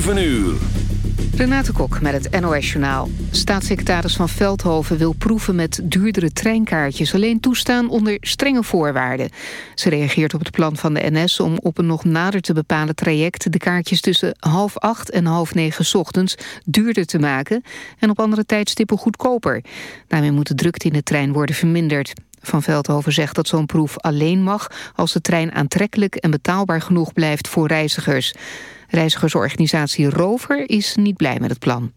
7 uur. Renate Kok met het NOS Journaal. Staatssecretaris Van Veldhoven wil proeven met duurdere treinkaartjes... alleen toestaan onder strenge voorwaarden. Ze reageert op het plan van de NS om op een nog nader te bepalen traject... de kaartjes tussen half acht en half negen ochtends duurder te maken... en op andere tijdstippen goedkoper. Daarmee moet de drukte in de trein worden verminderd. Van Veldhoven zegt dat zo'n proef alleen mag... als de trein aantrekkelijk en betaalbaar genoeg blijft voor reizigers... Reizigersorganisatie Rover is niet blij met het plan.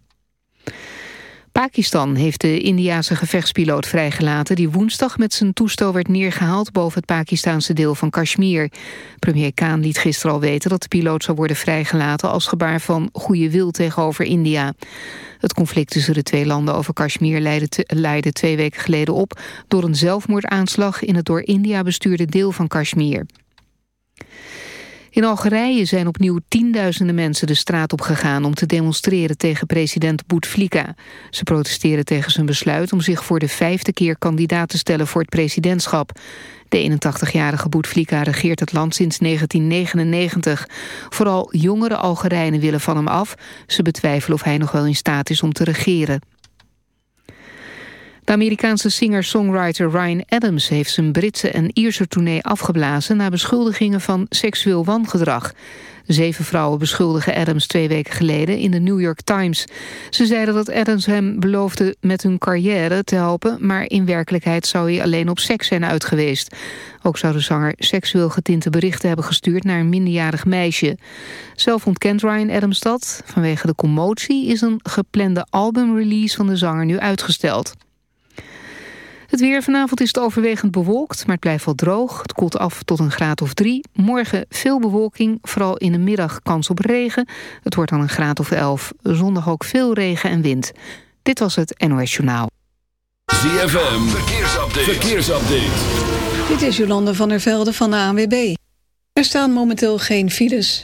Pakistan heeft de Indiase gevechtspiloot vrijgelaten... die woensdag met zijn toestel werd neergehaald... boven het Pakistanse deel van Kashmir. Premier Khan liet gisteren al weten dat de piloot zou worden vrijgelaten... als gebaar van goede wil tegenover India. Het conflict tussen de twee landen over Kashmir leidde, leidde twee weken geleden op... door een zelfmoordaanslag in het door India bestuurde deel van Kashmir. In Algerije zijn opnieuw tienduizenden mensen de straat op gegaan om te demonstreren tegen president Bouteflika. Ze protesteren tegen zijn besluit om zich voor de vijfde keer kandidaat te stellen voor het presidentschap. De 81-jarige Bouteflika regeert het land sinds 1999. Vooral jongere Algerijnen willen van hem af. Ze betwijfelen of hij nog wel in staat is om te regeren. De Amerikaanse singer-songwriter Ryan Adams heeft zijn Britse en Ierse tournee afgeblazen na beschuldigingen van seksueel wangedrag. Zeven vrouwen beschuldigen Adams twee weken geleden in de New York Times. Ze zeiden dat Adams hem beloofde met hun carrière te helpen... maar in werkelijkheid zou hij alleen op seks zijn uitgeweest. Ook zou de zanger seksueel getinte berichten hebben gestuurd... naar een minderjarig meisje. Zelf ontkent Ryan Adams dat. Vanwege de commotie is een geplande albumrelease van de zanger nu uitgesteld. Het weer vanavond is het overwegend bewolkt, maar het blijft wel droog. Het koelt af tot een graad of drie. Morgen veel bewolking, vooral in de middag kans op regen. Het wordt dan een graad of elf. Zondag ook veel regen en wind. Dit was het NOS Journaal. ZFM, verkeersupdate. verkeersupdate. Dit is Jolande van der Velde van de ANWB. Er staan momenteel geen files.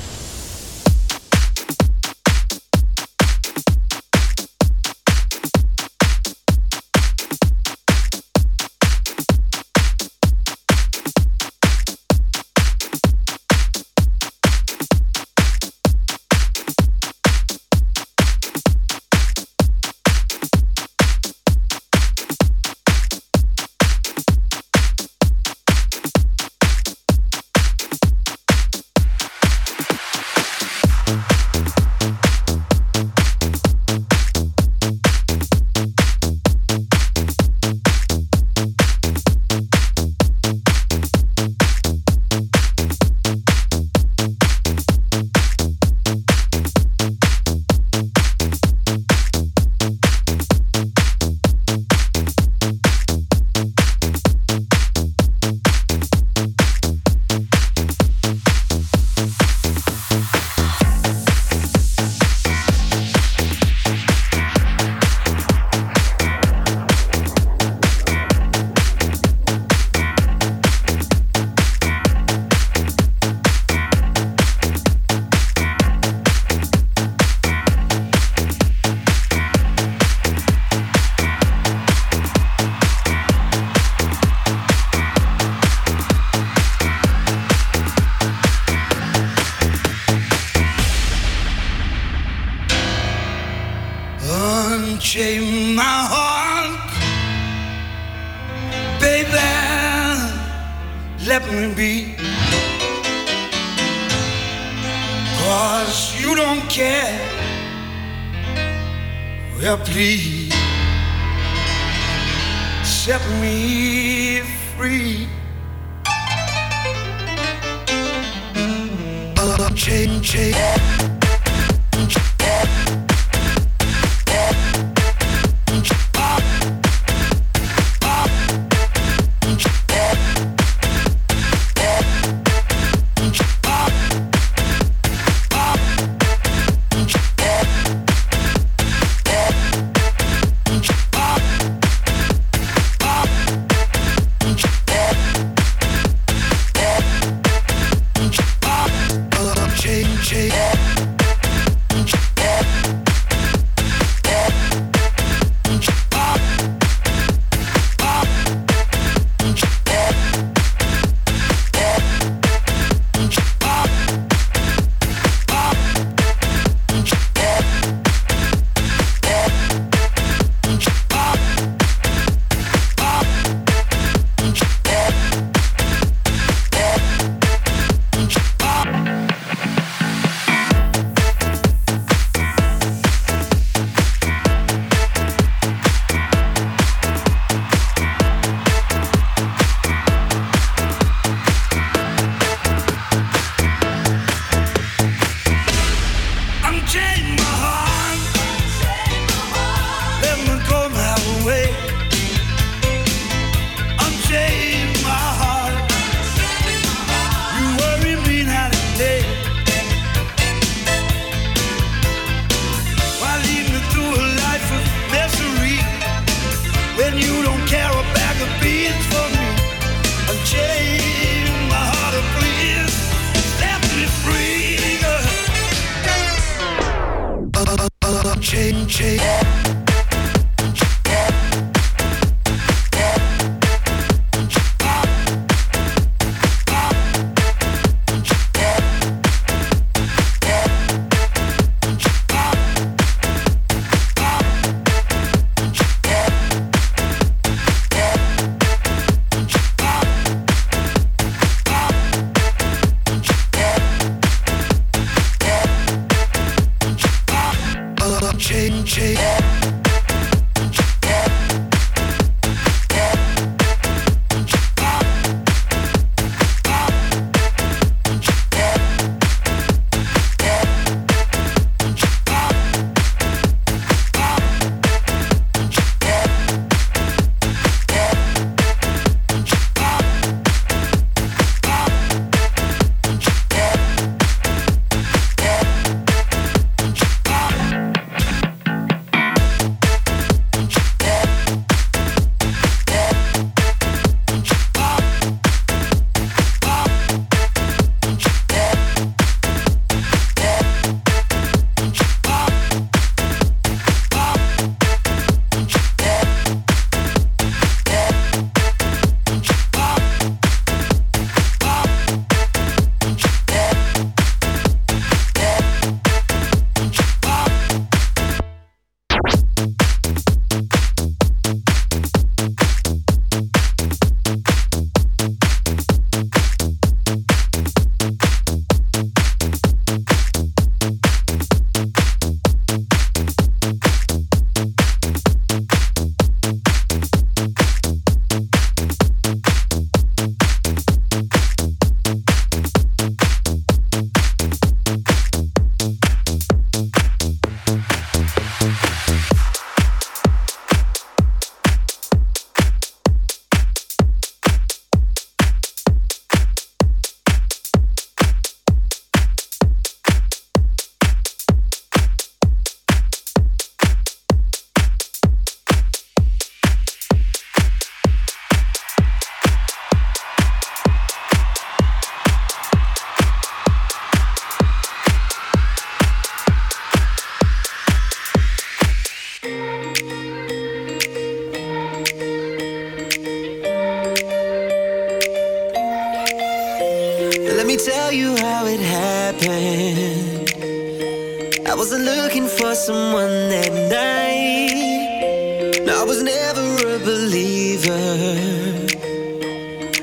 I was never a believer,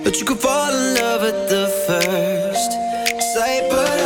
but you could fall in love at the first sight. But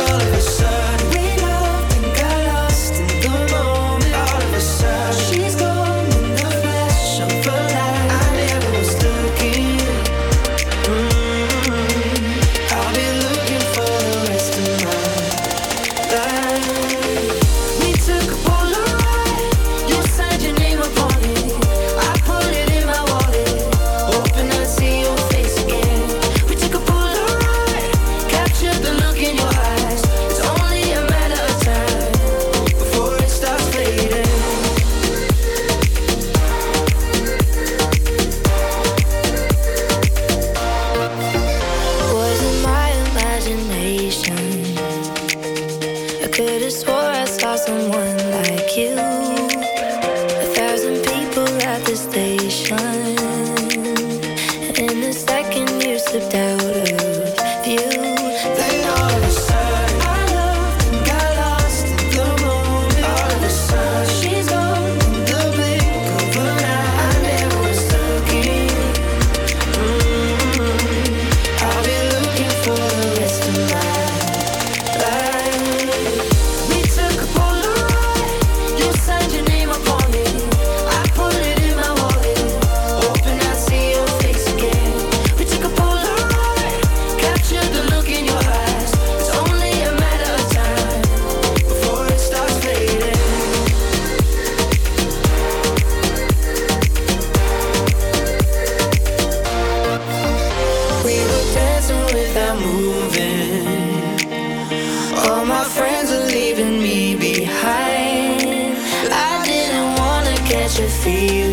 what you're feeling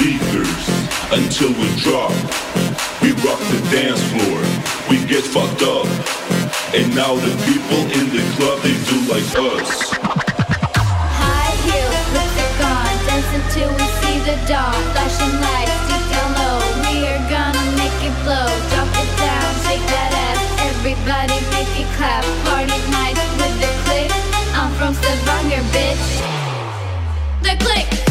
speakers until we drop. We rock the dance floor, we get fucked up. And now the people in the club, they do like us. High heels, lipstick on, dance until we see the dawn. Flashing lights, deep down low, we are gonna make it blow. Drop it down, shake that ass, everybody make it clap. Party night with the click, I'm from Stavanger, bitch. The click.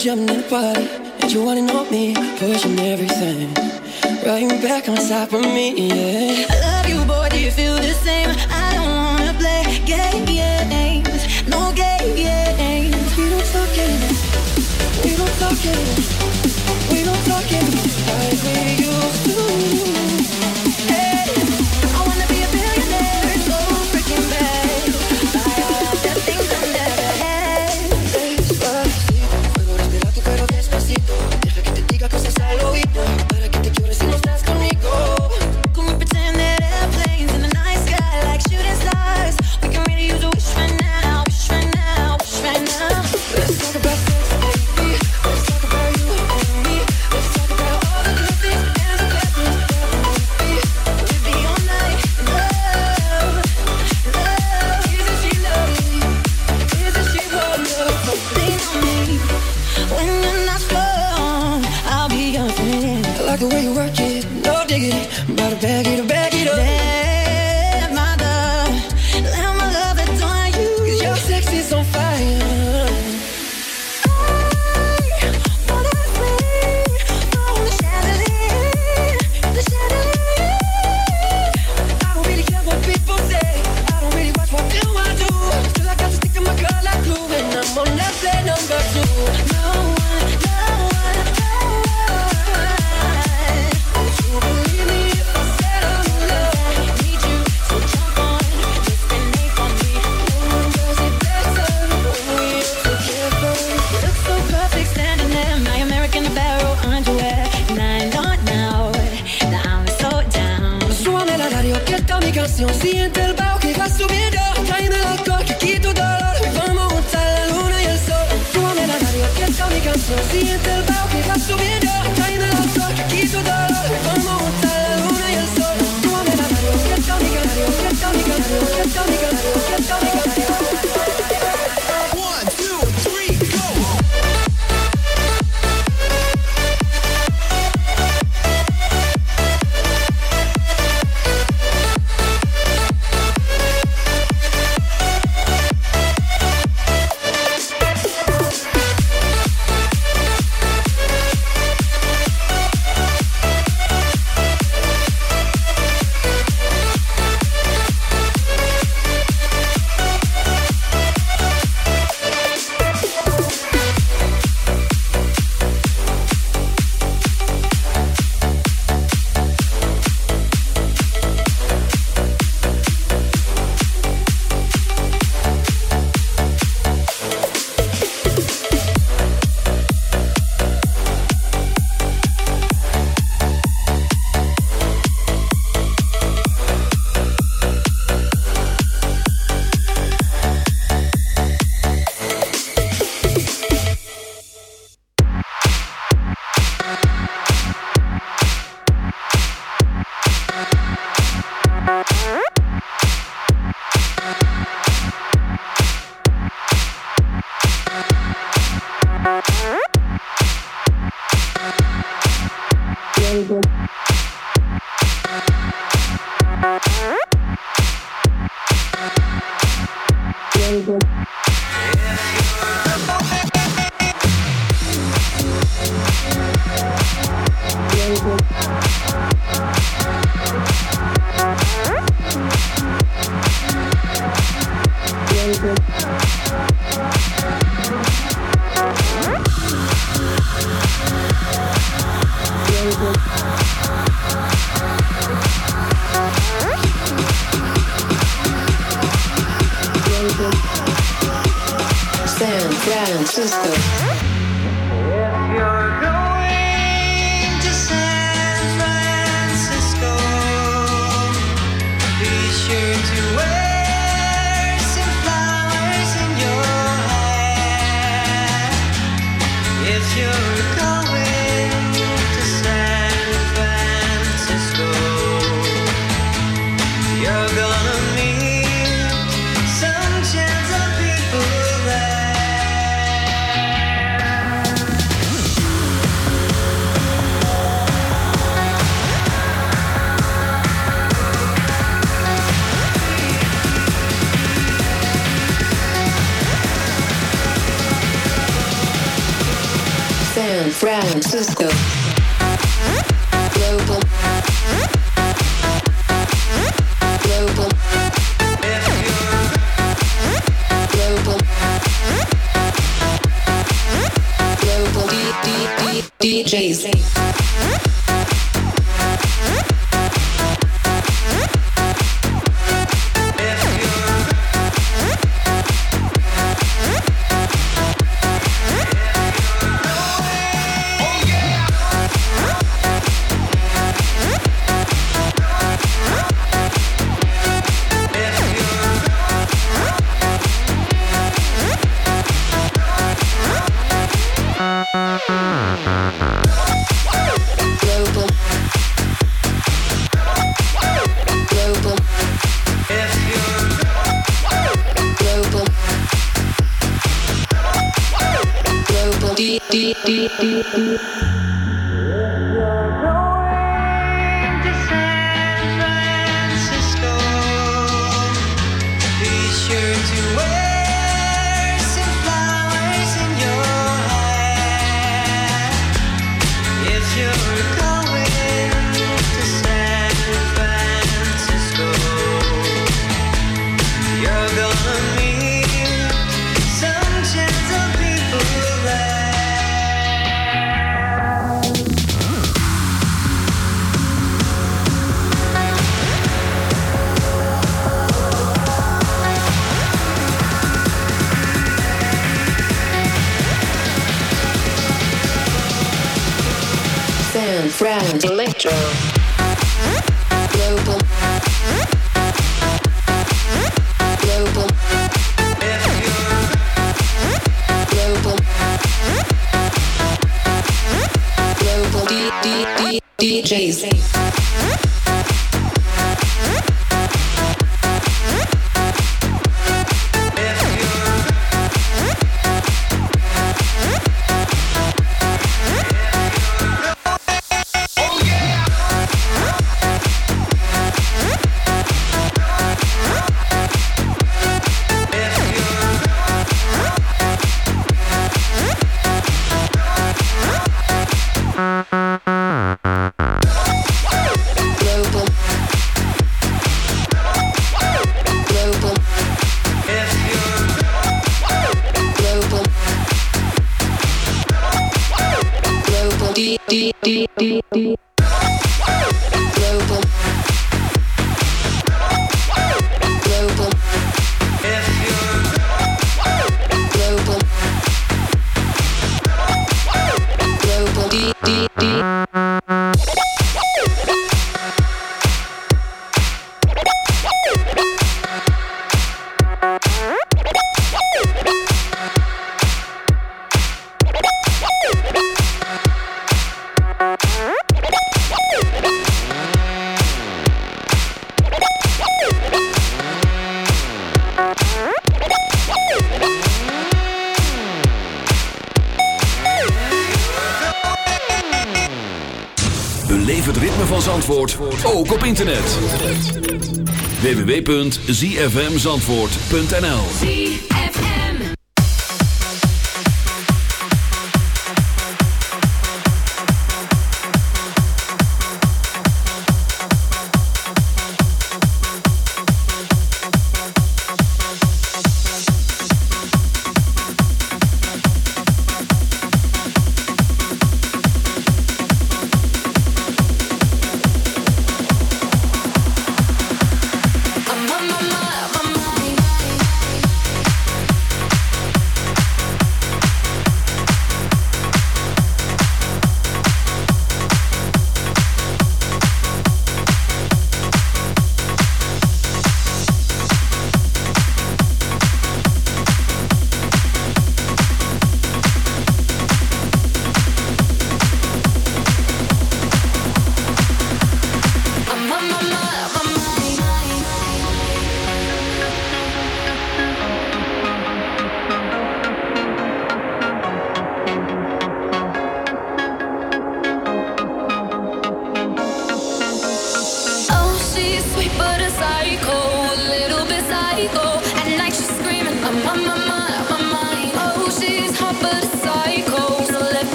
jumping in the party, and you wanna know me, pushing everything. Right back on top of me, yeah. I love you, boy, do you feel the same? I don't wanna play game, games, no game, games. We don't talk games, we don't talk games, we don't talk games si siente el bajo que va. baby. www.zfmzandvoort.nl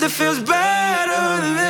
nothing feels better than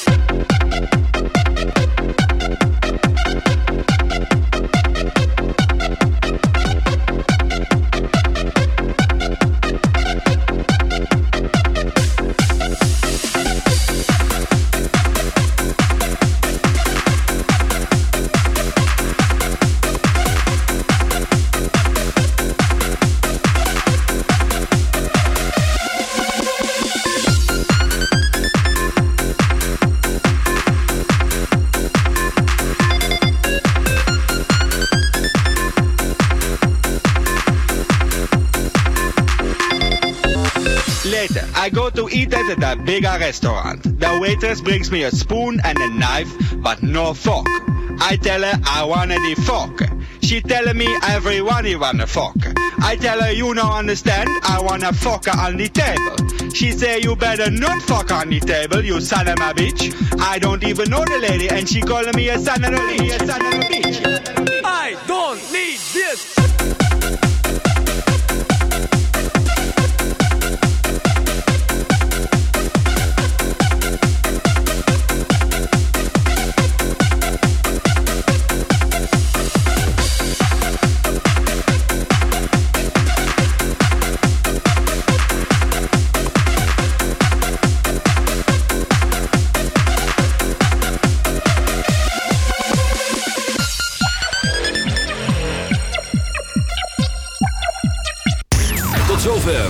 A bigger restaurant. The waitress brings me a spoon and a knife, but no fork. I tell her I want the fork. She telling me everyone you want a fork. I tell her you don't understand, I want a fork on the table. She say you better not fuck on the table, you son of a bitch. I don't even know the lady, and she calling me a a. A son of a bitch. I don't need